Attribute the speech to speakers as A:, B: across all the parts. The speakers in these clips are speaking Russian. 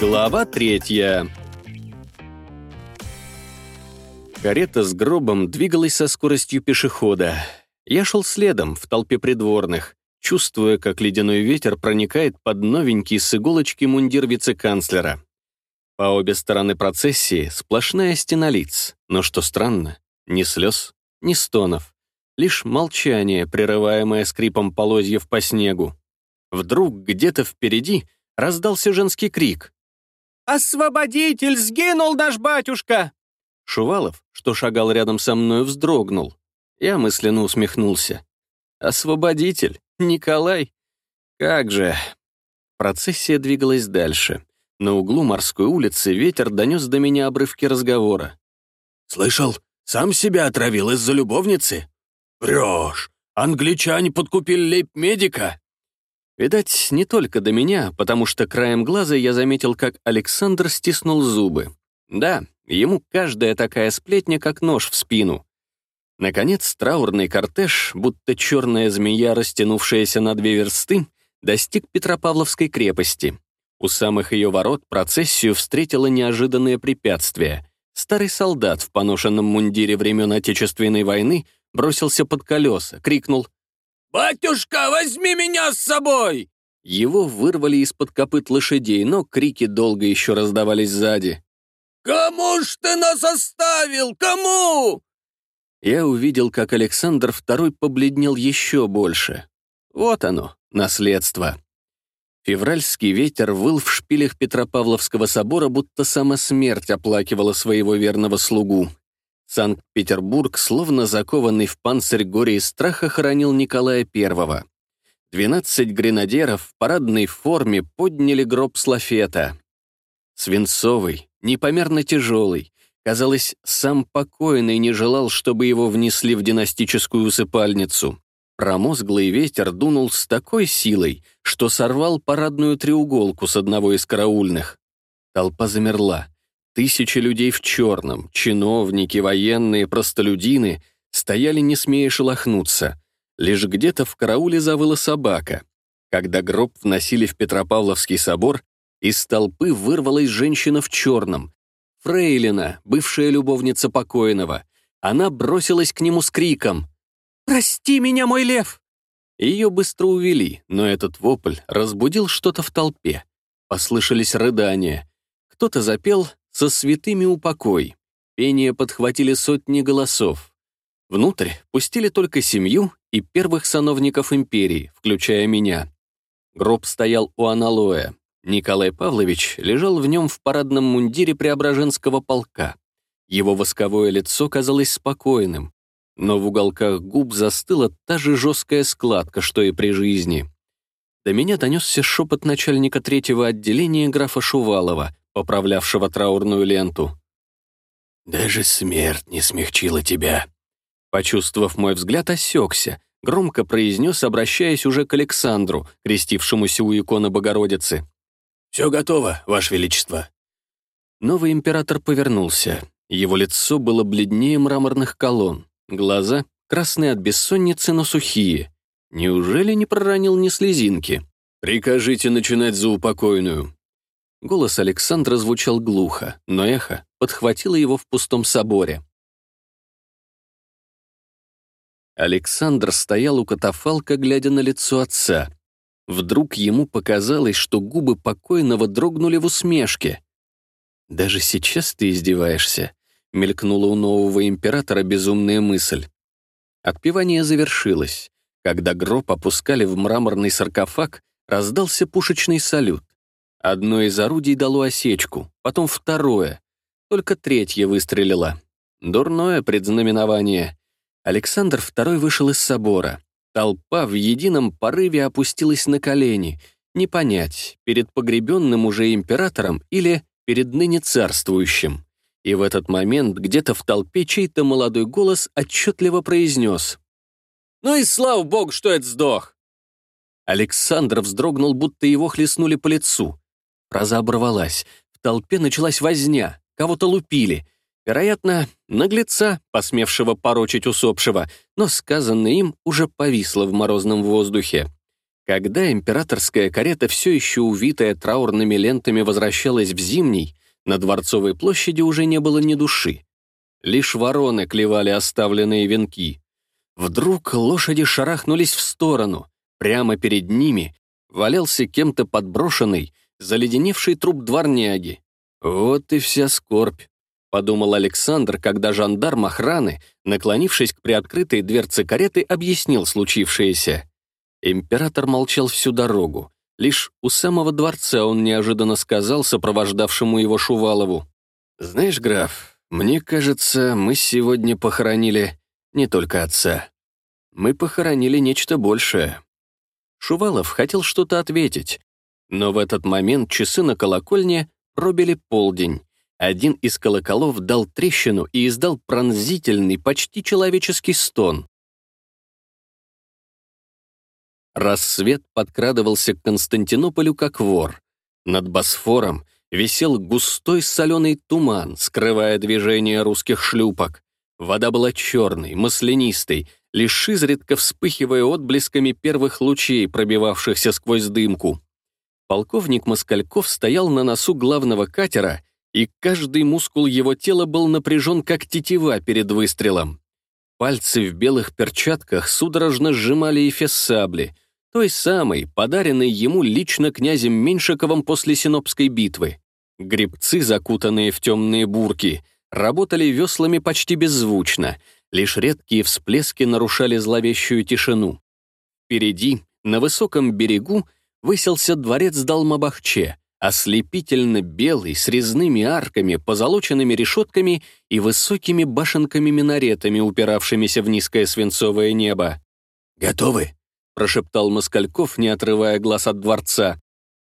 A: Глава третья. Карета с гробом двигалась со скоростью пешехода. Я шел следом, в толпе придворных, чувствуя, как ледяной ветер проникает под новенький с иголочки мундир вице-канцлера. По обе стороны процессии сплошная стена лиц, но, что странно, ни слез, ни стонов, лишь молчание, прерываемое скрипом полозьев по снегу. Вдруг где-то впереди раздался женский крик. «Освободитель! Сгинул наш батюшка!» Шувалов, что шагал рядом со мной, вздрогнул. Я мысленно усмехнулся. «Освободитель? Николай? Как же!» Процессия двигалась дальше. На углу морской улицы ветер донес до меня обрывки разговора.
B: «Слышал, сам себя отравил из-за любовницы? Врешь! Англичане подкупили лейб-медика!»
A: Видать, не только до меня, потому что краем глаза я заметил, как Александр стиснул зубы. Да, ему каждая такая сплетня, как нож в спину. Наконец, траурный кортеж, будто черная змея, растянувшаяся на две версты, достиг Петропавловской крепости. У самых ее ворот процессию встретило неожиданное препятствие. Старый солдат в поношенном мундире времен Отечественной войны бросился под колеса, крикнул
B: «Батюшка, возьми меня с собой!»
A: Его вырвали из-под копыт лошадей, но крики долго еще раздавались сзади.
B: «Кому ж ты нас оставил? Кому?»
A: Я увидел, как Александр II побледнел еще больше. Вот оно, наследство. Февральский ветер выл в шпилях Петропавловского собора, будто сама смерть оплакивала своего верного слугу. Санкт-Петербург, словно закованный в панцирь горе и страха, хоронил Николая I. Двенадцать гренадеров в парадной форме подняли гроб с лафета. Свинцовый, непомерно тяжелый. Казалось, сам покойный не желал, чтобы его внесли в династическую усыпальницу. Промозглый ветер дунул с такой силой, что сорвал парадную треуголку с одного из караульных. Толпа замерла. Тысячи людей в черном, чиновники, военные, простолюдины стояли не смея шелохнуться. Лишь где-то в карауле завыла собака. Когда гроб вносили в Петропавловский собор, из толпы вырвалась женщина в черном. Фрейлина, бывшая любовница покойного. Она бросилась к нему с криком «Прости меня, мой лев!» Ее быстро увели, но этот вопль разбудил что-то в толпе. Послышались рыдания. Кто-то запел со святыми упокой. Пение подхватили сотни голосов. Внутрь пустили только семью и первых сановников империи, включая меня. Гроб стоял у аналоя. Николай Павлович лежал в нем в парадном мундире Преображенского полка. Его восковое лицо казалось спокойным, но в уголках губ застыла та же жесткая складка, что и при жизни. До меня донесся шепот начальника третьего отделения графа Шувалова, поправлявшего траурную ленту.
B: «Даже смерть не смягчила тебя».
A: Почувствовав мой взгляд, осекся, громко произнес, обращаясь уже к Александру, крестившемуся у иконы Богородицы.
B: «Все готово, Ваше Величество».
A: Новый император повернулся. Его лицо было бледнее мраморных колонн. Глаза красные от бессонницы, но сухие. Неужели не проронил ни слезинки?
B: «Прикажите начинать за упокойную»,
A: Голос Александра звучал глухо, но эхо подхватило его в пустом соборе. Александр стоял у катафалка, глядя на лицо отца. Вдруг ему показалось, что губы покойного дрогнули в усмешке. «Даже сейчас ты издеваешься», — мелькнула у нового императора безумная мысль. Отпевание завершилось. Когда гроб опускали в мраморный саркофаг, раздался пушечный салют. Одно из орудий дало осечку, потом второе. Только третье выстрелило. Дурное предзнаменование. Александр II вышел из собора. Толпа в едином порыве опустилась на колени. Не понять, перед погребенным уже императором или перед ныне царствующим. И в этот момент где-то в толпе чей-то молодой голос отчетливо произнес. «Ну и слава богу, что это сдох!» Александр вздрогнул, будто его хлестнули по лицу. Фраза оборвалась. В толпе началась возня, кого-то лупили. Вероятно, наглеца, посмевшего порочить усопшего, но сказанное им уже повисло в морозном воздухе. Когда императорская карета, все еще увитая траурными лентами, возвращалась в Зимний, на Дворцовой площади уже не было ни души. Лишь вороны клевали оставленные венки. Вдруг лошади шарахнулись в сторону. Прямо перед ними валялся кем-то подброшенный, заледеневший труп дворняги. Вот и вся скорбь, подумал Александр, когда жандарм охраны, наклонившись к приоткрытой дверце кареты, объяснил случившееся. Император молчал всю дорогу. Лишь у самого дворца он неожиданно сказал сопровождавшему его Шувалову. «Знаешь, граф, мне кажется, мы сегодня похоронили не только отца. Мы похоронили нечто большее». Шувалов хотел что-то ответить, но в этот момент часы на колокольне пробили полдень. Один из колоколов дал трещину и издал пронзительный, почти человеческий стон. Рассвет подкрадывался к Константинополю как вор. Над Босфором висел густой соленый туман, скрывая движение русских шлюпок. Вода была черной, маслянистой, лишь изредка вспыхивая отблесками первых лучей, пробивавшихся сквозь дымку. Полковник Москальков стоял на носу главного катера, и каждый мускул его тела был напряжен, как тетива перед выстрелом. Пальцы в белых перчатках судорожно сжимали эфес сабли — той самой, подаренной ему лично князем Меньшиковым после Синопской битвы. Гребцы, закутанные в темные бурки, работали веслами почти беззвучно, лишь редкие всплески нарушали зловещую тишину. Впереди, на высоком берегу, высился дворец Далмабахче, ослепительно белый, с резными арками, позолоченными решетками и высокими башенками-минаретами, упиравшимися в низкое свинцовое небо. «Готовы?» прошептал Москальков, не отрывая глаз от дворца.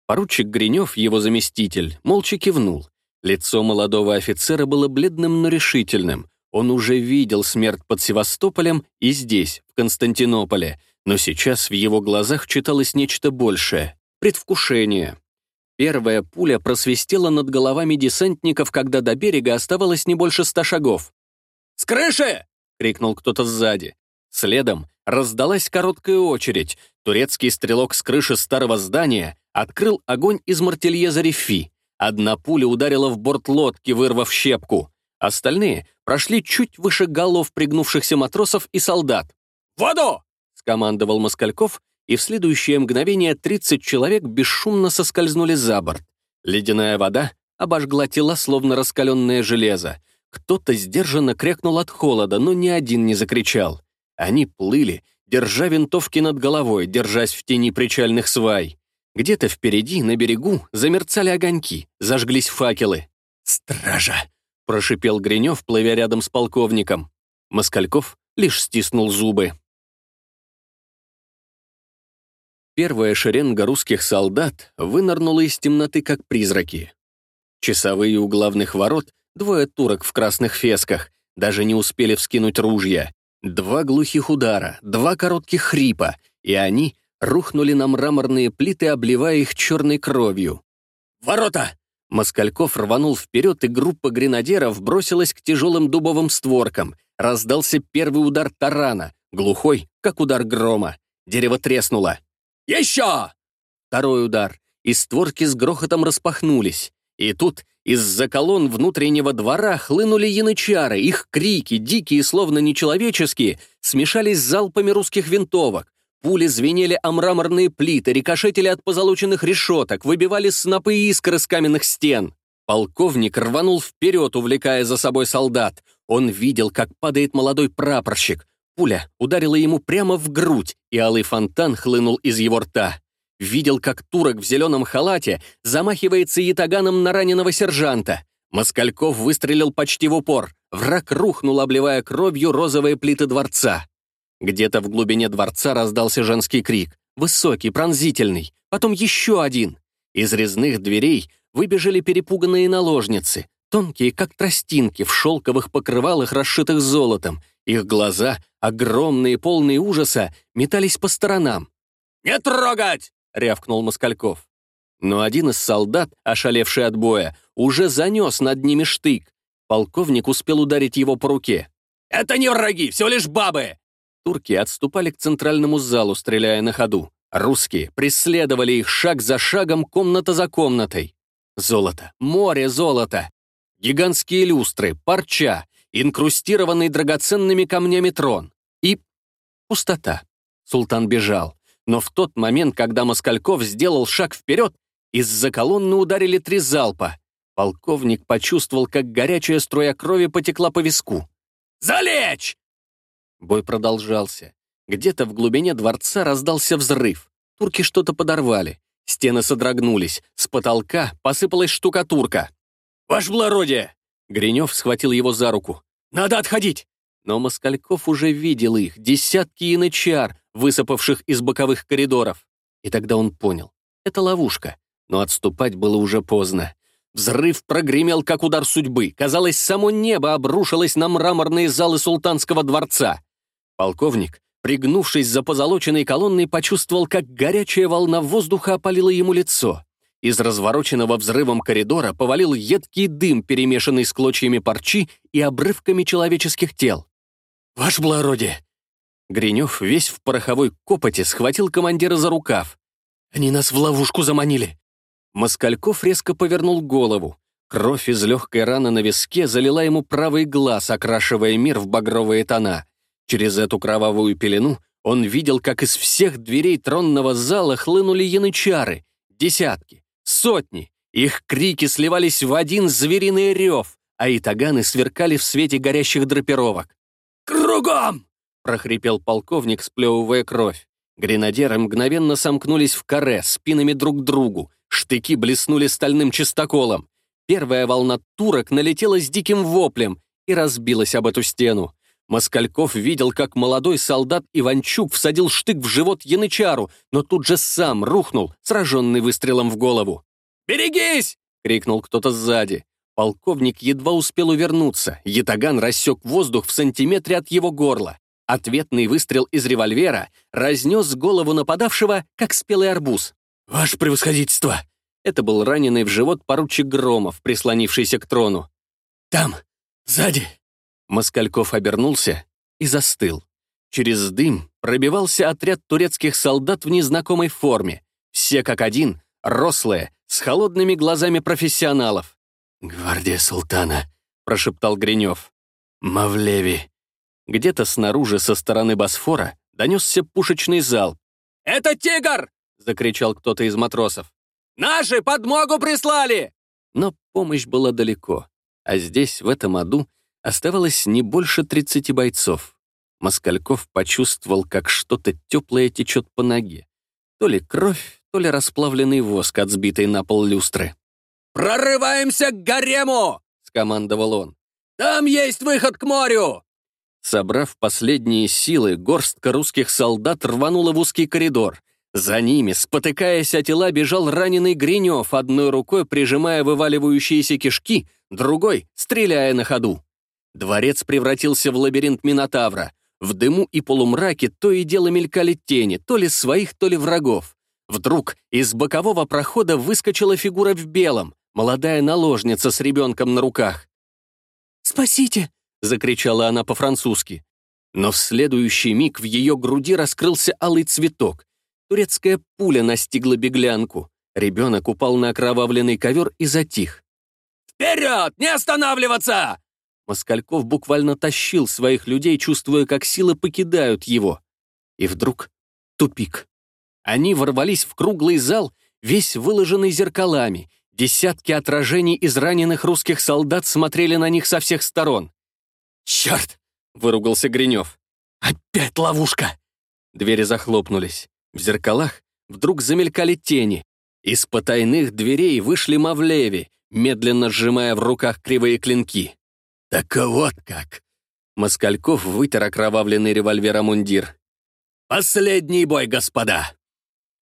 A: Поручик Гринев, его заместитель, молча кивнул. Лицо молодого офицера было бледным, но решительным. Он уже видел смерть под Севастополем и здесь, в Константинополе, но сейчас в его глазах читалось нечто большее — предвкушение. Первая пуля просвистела над головами десантников, когда до берега оставалось не больше ста шагов.
B: «С крыши!» — крикнул кто-то сзади.
A: Следом раздалась короткая очередь. Турецкий стрелок с крыши старого здания открыл огонь из мартельеза Рефи. Одна пуля ударила в борт лодки, вырвав щепку. Остальные прошли чуть выше голов пригнувшихся матросов и солдат.
B: «Воду!»
A: — скомандовал Москальков, и в следующее мгновение 30 человек бесшумно соскользнули за борт. Ледяная вода обожгла тела, словно раскаленное железо. Кто-то сдержанно крякнул от холода, но ни один не закричал. Они плыли, держа винтовки над головой, держась в тени причальных свай. Где-то впереди, на берегу, замерцали огоньки, зажглись факелы. «Стража!» — прошипел Гринев, плывя рядом с полковником. Москальков лишь стиснул зубы. Первая шеренга русских солдат вынырнула из темноты, как призраки. Часовые у главных ворот, двое турок в красных фесках, даже не успели вскинуть ружья. Два глухих удара, два коротких хрипа, и они рухнули на мраморные плиты, обливая их черной кровью.
B: «Ворота!»
A: Москальков рванул вперед, и группа гренадеров бросилась к тяжелым дубовым створкам. Раздался первый удар тарана, глухой, как удар грома. Дерево треснуло.
B: «Еще!»
A: Второй удар, и створки с грохотом распахнулись. И тут из-за колонн внутреннего двора хлынули янычары, их крики, дикие, словно нечеловеческие, смешались с залпами русских винтовок. Пули звенели о мраморные плиты, рикошетили от позолоченных решеток, выбивали снопы искр из каменных стен. Полковник рванул вперед, увлекая за собой солдат. Он видел, как падает молодой прапорщик. Пуля ударила ему прямо в грудь, и алый фонтан хлынул из его рта. Видел, как турок в зеленом халате замахивается ятаганом на раненого сержанта. Москальков выстрелил почти в упор. Враг рухнул, обливая кровью розовые плиты дворца. Где-то в глубине дворца раздался женский крик. Высокий, пронзительный. Потом еще один. Из резных дверей выбежали перепуганные наложницы. Тонкие, как тростинки, в шелковых покрывалах, расшитых золотом. Их глаза, огромные, полные ужаса, метались по сторонам.
B: «Не трогать!» — рявкнул Москальков.
A: Но один из солдат, ошалевший от боя, уже занес над ними штык. Полковник успел ударить его по руке.
B: «Это не враги, всего лишь бабы!»
A: Турки отступали к центральному залу, стреляя на ходу. Русские преследовали их шаг за шагом, комната за комнатой. Золото, море золота, гигантские люстры, парча, инкрустированный драгоценными камнями трон. И пустота. Султан бежал. Но в тот момент, когда Москальков сделал шаг вперед, из-за колонны ударили три залпа. Полковник почувствовал, как горячая струя крови потекла по виску. «Залечь!» Бой продолжался. Где-то в глубине дворца раздался взрыв. Турки что-то подорвали. Стены содрогнулись. С потолка посыпалась штукатурка. «Ваше благородие!» Гринев схватил его за руку. «Надо отходить!» Но Москальков уже видел их, десятки янычар, высыпавших из боковых коридоров. И тогда он понял. Это ловушка. Но отступать было уже поздно. Взрыв прогремел, как удар судьбы. Казалось, само небо обрушилось на мраморные залы султанского дворца. Полковник, пригнувшись за позолоченной колонной, почувствовал, как горячая волна воздуха опалила ему лицо. Из развороченного взрывом коридора повалил едкий дым, перемешанный с клочьями парчи и обрывками человеческих тел. «Ваше благородие!» Гринев, весь в пороховой копоте, схватил командира за рукав. «Они нас в ловушку заманили!» Москальков резко повернул голову. Кровь из легкой раны на виске залила ему правый глаз, окрашивая мир в багровые тона. Через эту кровавую пелену он видел, как из всех дверей тронного зала хлынули янычары. Десятки, сотни. Их крики сливались в один звериный рев, а итаганы сверкали в свете горящих драпировок. «Кругом!» — прохрипел полковник, сплевывая кровь. Гренадеры мгновенно сомкнулись в каре, спинами друг к другу, Штыки блеснули стальным чистоколом. Первая волна турок налетела с диким воплем и разбилась об эту стену. Москальков видел, как молодой солдат Иванчук всадил штык в живот янычару, но тут же сам рухнул, сраженный выстрелом в голову. «Берегись!» — крикнул кто-то сзади. Полковник едва успел увернуться. Ятаган рассек воздух в сантиметре от его горла. Ответный выстрел из револьвера разнес голову нападавшего, как спелый арбуз. «Ваше превосходительство!» Это был раненый в живот поручик Громов, прислонившийся к трону. «Там, сзади!» Москальков обернулся и застыл. Через дым пробивался отряд турецких солдат в незнакомой форме. Все как один, рослые, с холодными глазами профессионалов. «Гвардия султана», — прошептал Гринев. «Мавлеви». Где-то снаружи, со стороны Босфора, донесся пушечный залп. «Это тигр!» — закричал кто-то из матросов. «Наши подмогу прислали!» Но помощь была далеко, а здесь, в этом аду, оставалось не больше 30 бойцов. Москальков почувствовал, как что-то теплое течет по ноге. То ли кровь, то ли расплавленный воск от сбитой на пол люстры. «Прорываемся к гарему!» — скомандовал он. «Там есть выход к морю!» Собрав последние силы, горстка русских солдат рванула в узкий коридор. За ними, спотыкаясь о тела, бежал раненый Гринев, одной рукой прижимая вываливающиеся кишки, другой — стреляя на ходу. Дворец превратился в лабиринт Минотавра. В дыму и полумраке то и дело мелькали тени, то ли своих, то ли врагов. Вдруг из бокового прохода выскочила фигура в белом, молодая наложница с ребенком на руках. «Спасите!» — закричала она по-французски. Но в следующий миг в ее груди раскрылся алый цветок. Турецкая пуля настигла беглянку. Ребенок упал на окровавленный ковер и затих. «Вперед! Не останавливаться!» Москальков буквально тащил своих людей, чувствуя, как силы покидают его. И вдруг тупик. Они ворвались в круглый зал, весь выложенный зеркалами. Десятки отражений из раненых русских солдат смотрели на них со всех сторон. «Черт!» — выругался Гринев. «Опять ловушка!» Двери захлопнулись. В зеркалах вдруг замелькали тени. Из потайных дверей вышли Мавлеви, медленно сжимая в руках кривые клинки. «Так вот как!» Москальков вытер окровавленный револьвер мундир. «Последний бой, господа!»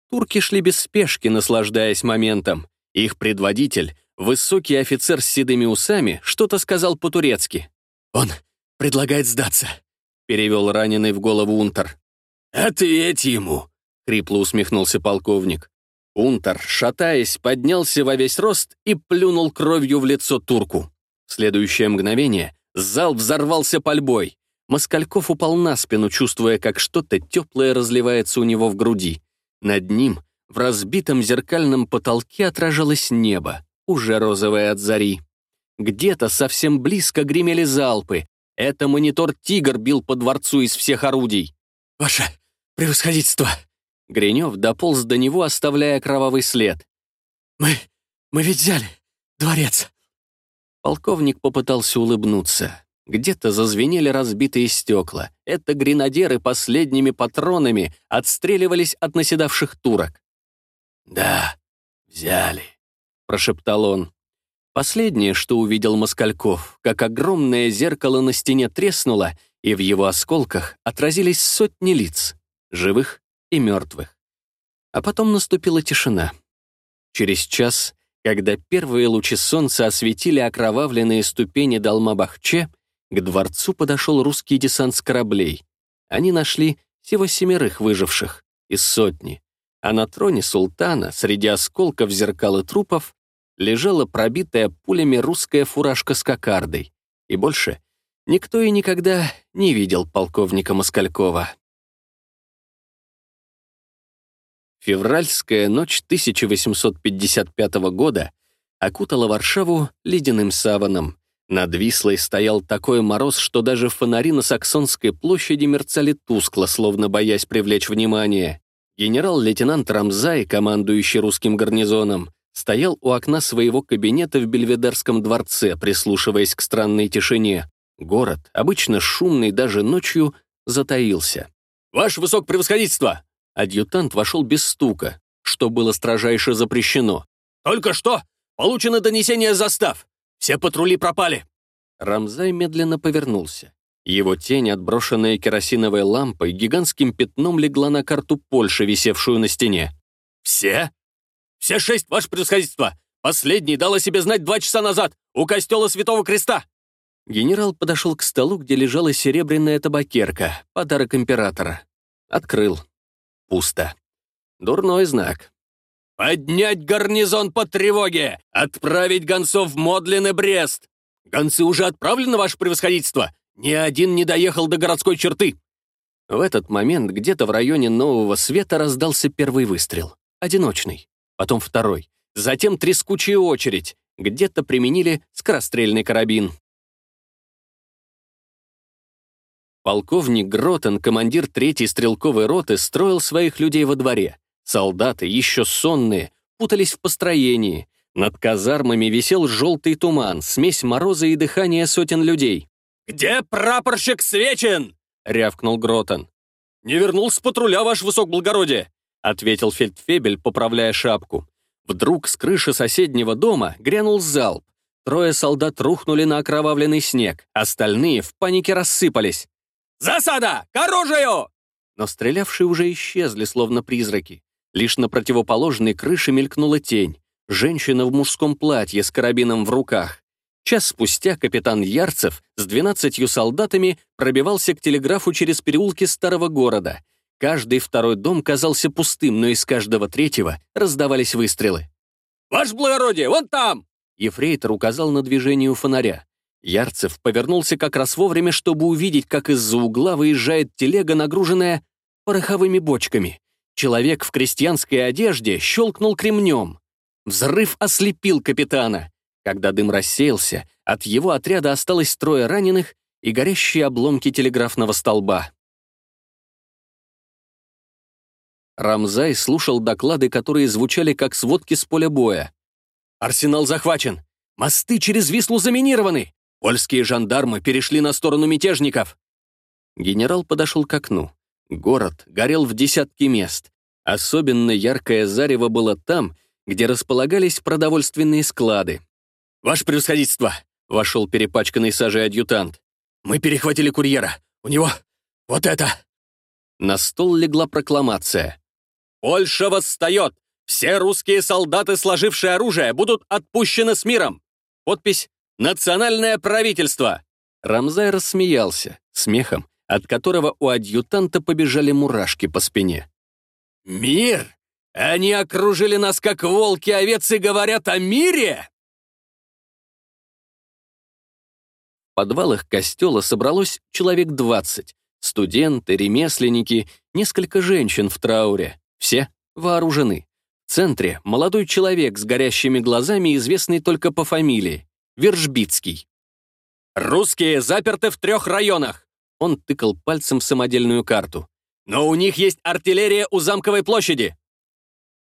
A: Турки шли без спешки, наслаждаясь моментом. Их предводитель, высокий офицер с седыми усами, что-то сказал по-турецки. «Он предлагает сдаться», — перевел раненый в голову Унтер. «Ответь ему», — хрипло усмехнулся полковник. Унтер, шатаясь, поднялся во весь рост и плюнул кровью в лицо турку. Следующее мгновение зал взорвался пальбой. Москальков упал на спину, чувствуя, как что-то теплое разливается у него в груди. Над ним в разбитом зеркальном потолке отражалось небо, уже розовое от зари. Где-то совсем близко гремели залпы. Это монитор «Тигр» бил по дворцу из всех орудий.
C: «Ваше превосходительство!»
A: Гринев дополз до него, оставляя кровавый след.
C: «Мы... мы ведь взяли дворец!»
A: Полковник попытался улыбнуться. Где-то зазвенели разбитые стекла. Это гренадеры последними патронами отстреливались от наседавших турок.
C: «Да, взяли», —
A: прошептал он. Последнее, что увидел Москальков, как огромное зеркало на стене треснуло, и в его осколках отразились сотни лиц, живых и мертвых. А потом наступила тишина. Через час, когда первые лучи солнца осветили окровавленные ступени Далма-Бахче, к дворцу подошел русский десант с кораблей. Они нашли всего семерых выживших из сотни, а на троне султана среди осколков зеркал и трупов лежала пробитая пулями русская фуражка с кокардой. И больше никто и никогда не видел полковника Москалькова. Февральская ночь 1855 года окутала Варшаву ледяным саваном. Над Вислой стоял такой мороз, что даже фонари на Саксонской площади мерцали тускло, словно боясь привлечь внимание. Генерал-лейтенант Рамзай, командующий русским гарнизоном, стоял у окна своего кабинета в Бельведерском дворце, прислушиваясь к странной тишине. Город, обычно шумный даже ночью, затаился.
C: «Ваше высокопревосходительство!»
A: Адъютант вошел без стука, что было строжайше запрещено.
C: «Только что получено донесение застав. Все патрули пропали!»
A: Рамзай медленно повернулся. Его тень, отброшенная керосиновой лампой, гигантским пятном легла на карту Польши, висевшую на стене.
C: «Все? Все шесть, ваше превосходительство! Последний дал о себе знать два часа назад, у костела Святого Креста!»
A: Генерал подошел к столу, где лежала серебряная табакерка, подарок императора. Открыл. Пусто. Дурной знак.
C: «Поднять гарнизон по тревоге! Отправить гонцов в Модлин и Брест! Гонцы уже отправлены, ваше превосходительство! Ни один не доехал до городской черты!»
A: В этот момент где-то в районе Нового Света раздался первый выстрел. Одиночный. Потом второй. Затем трескучая очередь. Где-то применили скорострельный карабин. Полковник Гротен, командир третьей стрелковой роты, строил своих людей во дворе. Солдаты, еще сонные, путались в построении. Над казармами висел желтый туман, смесь мороза и дыхания сотен людей.
C: «Где прапорщик Свечин?»
A: — рявкнул Гротон.
C: «Не вернулся с патруля, ваш высокоблагородие», —
A: ответил фельдфебель, поправляя шапку. Вдруг с крыши соседнего дома грянул залп. Трое солдат рухнули на окровавленный снег, остальные в панике рассыпались.
C: «Засада! К оружию!»
A: Но стрелявшие уже исчезли, словно призраки. Лишь на противоположной крыше мелькнула тень. Женщина в мужском платье с карабином в руках. Час спустя капитан Ярцев с двенадцатью солдатами пробивался к телеграфу через переулки старого города. Каждый второй дом казался пустым, но из каждого третьего раздавались выстрелы.
C: «Ваше благородие, вон там!»
A: Ефрейтор указал на движение у фонаря. Ярцев повернулся как раз вовремя, чтобы увидеть, как из-за угла выезжает телега, нагруженная пороховыми бочками. Человек в крестьянской одежде щелкнул кремнем. Взрыв ослепил капитана. Когда дым рассеялся, от его отряда осталось трое раненых и горящие обломки телеграфного столба. Рамзай слушал доклады, которые звучали как сводки с поля боя. «Арсенал захвачен! Мосты через Вислу заминированы! Польские жандармы перешли на сторону мятежников!» Генерал подошел к окну. Город горел в десятки мест. Особенно яркое зарево было там, где располагались продовольственные склады.
C: «Ваше превосходительство!» — вошел перепачканный сажей адъютант. «Мы перехватили курьера. У него вот это!»
A: На стол легла прокламация.
C: «Польша восстает! Все русские солдаты, сложившие оружие, будут отпущены с миром!» Подпись «Национальное правительство!»
A: Рамзай рассмеялся, смехом, от которого у адъютанта побежали мурашки по спине.
C: «Мир? Они окружили нас, как волки овец, и говорят о мире?»
A: В подвалах костела собралось человек двадцать. Студенты, ремесленники, несколько женщин в трауре. Все вооружены. В центре молодой человек с горящими глазами, известный только по фамилии — Вержбицкий.
C: «Русские заперты в трех районах!»
A: Он тыкал пальцем в самодельную карту.
C: «Но у них есть артиллерия у замковой площади!»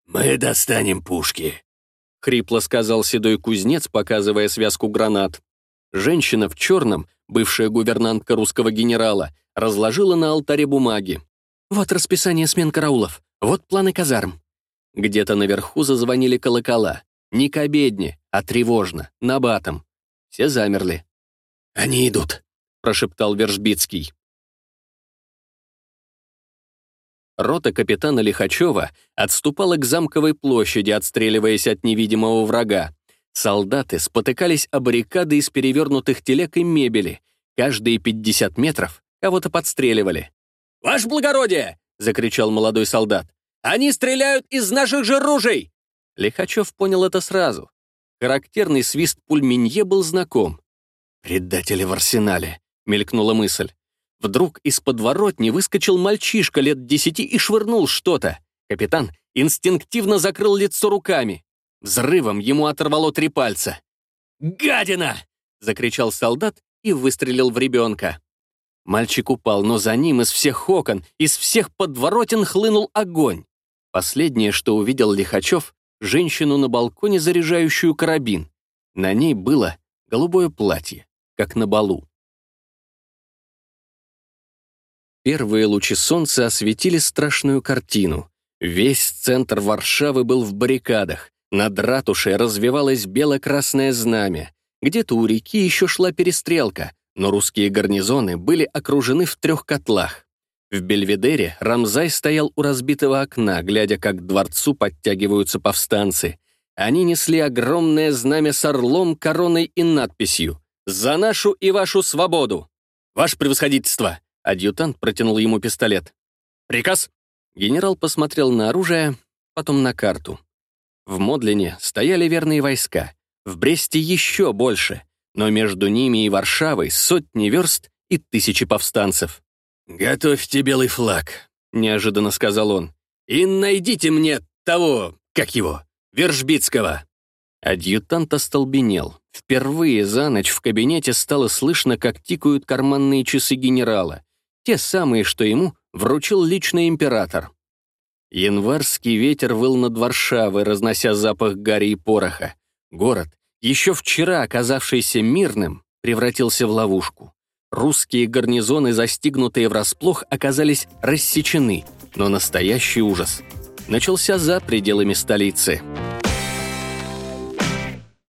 B: «Мы достанем пушки», —
A: хрипло сказал седой кузнец, показывая связку гранат. Женщина в черном, бывшая гувернантка русского генерала, разложила на алтаре бумаги. «Вот расписание смен караулов, вот планы казарм». Где-то наверху зазвонили колокола. Не к обедне, а тревожно, набатом. Все замерли.
B: «Они идут», —
A: прошептал Вержбицкий. Рота капитана Лихачева отступала к замковой площади, отстреливаясь от невидимого врага. Солдаты спотыкались о баррикады из перевернутых телег и мебели. Каждые 50 метров кого-то подстреливали.
C: «Ваше благородие!» — закричал молодой солдат. «Они стреляют из наших же ружей!»
A: Лихачев понял это сразу. Характерный свист пульменье был знаком. «Предатели в арсенале», — мелькнула мысль. Вдруг из подворотни выскочил мальчишка лет десяти и швырнул что-то. Капитан инстинктивно закрыл лицо руками. Взрывом ему оторвало три пальца.
C: «Гадина!»
A: — закричал солдат и выстрелил в ребенка. Мальчик упал, но за ним из всех окон, из всех подворотен хлынул огонь. Последнее, что увидел Лихачев, женщину на балконе, заряжающую карабин. На ней было голубое платье, как на балу. Первые лучи солнца осветили страшную картину. Весь центр Варшавы был в баррикадах. Над ратушей развивалось бело-красное знамя. Где-то у реки еще шла перестрелка, но русские гарнизоны были окружены в трех котлах. В Бельведере Рамзай стоял у разбитого окна, глядя, как к дворцу подтягиваются повстанцы. Они несли огромное знамя с орлом, короной и надписью «За нашу и вашу свободу!» «Ваше превосходительство!» Адъютант протянул ему пистолет. «Приказ?» Генерал посмотрел на оружие, потом на карту. В Модлине стояли верные войска, в Бресте еще больше, но между ними и Варшавой сотни верст и тысячи повстанцев.
B: «Готовьте белый флаг», — неожиданно сказал он, «и найдите мне того, как его, Вержбицкого».
A: Адъютант остолбенел. Впервые за ночь в кабинете стало слышно, как тикают карманные часы генерала. Те самые, что ему вручил личный император. Январский ветер выл над Варшавой, разнося запах гари и пороха. Город, еще вчера оказавшийся мирным, превратился в ловушку. Русские гарнизоны, застигнутые врасплох, оказались рассечены, но настоящий ужас начался за пределами столицы.